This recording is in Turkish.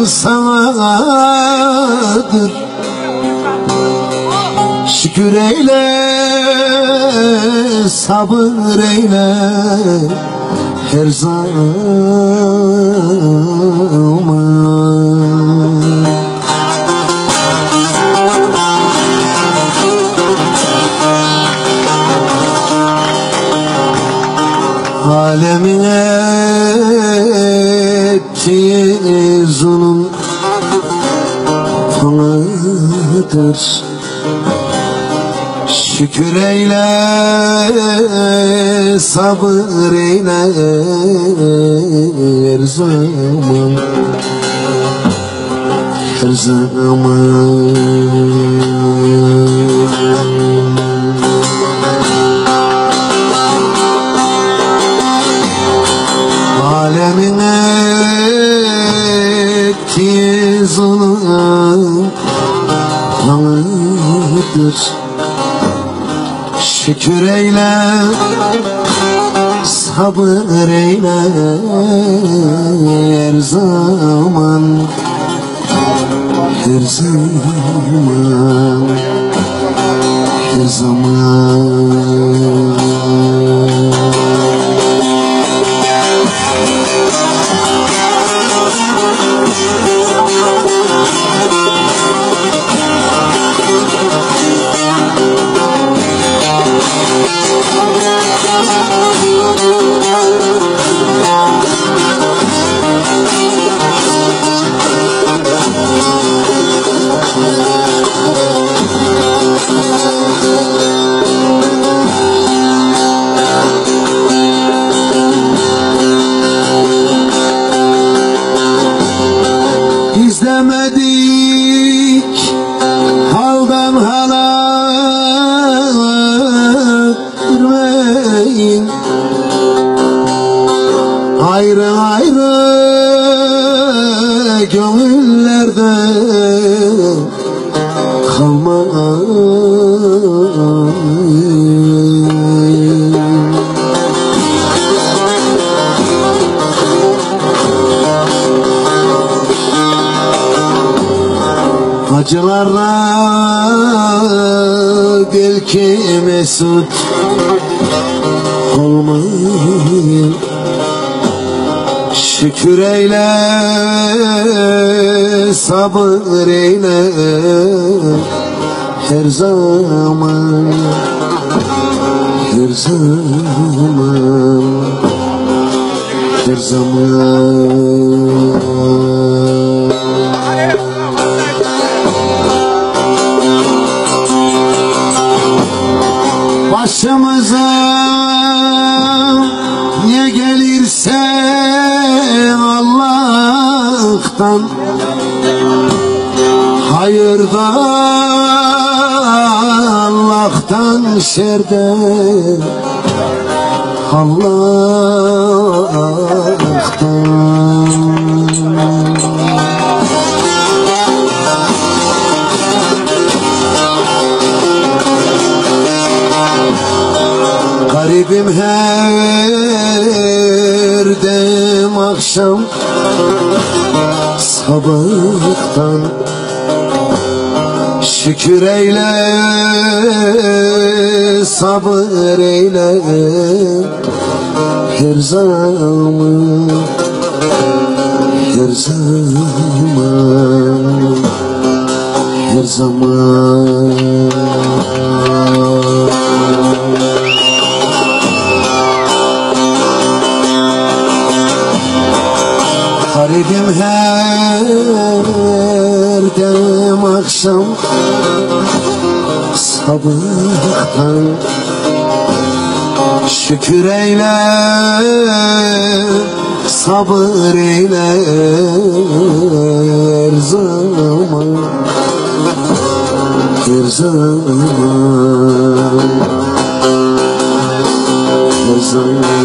ahvalim sanadır Şükür eyle sabır eyle. Her zaman. Alemin ettiği zulüm banadır Şükür eyle, sabır eyle her zaman Her zaman banadır Şükür eyle. Sabır eyle. Her zaman. Her zaman. Her zaman İzlemedik Ayrı ayrı gönüllerde kalmayın Acılarla belki mesut olmayın Şükür eyle, sabır eyle. Her zaman, her zaman, her zaman. Başımıza ne gelirse Allah'tan Hayırda Allah'tan şerde Allah'tan. Garibim her dem akşam Sabahtan Şükür eyle Sabır eyle. Her zaman Her zaman Her zaman Seherdeyim akşam. Sabahtan Şükür eyle Sabır eyle Her zaman. Her zaman. Her zaman.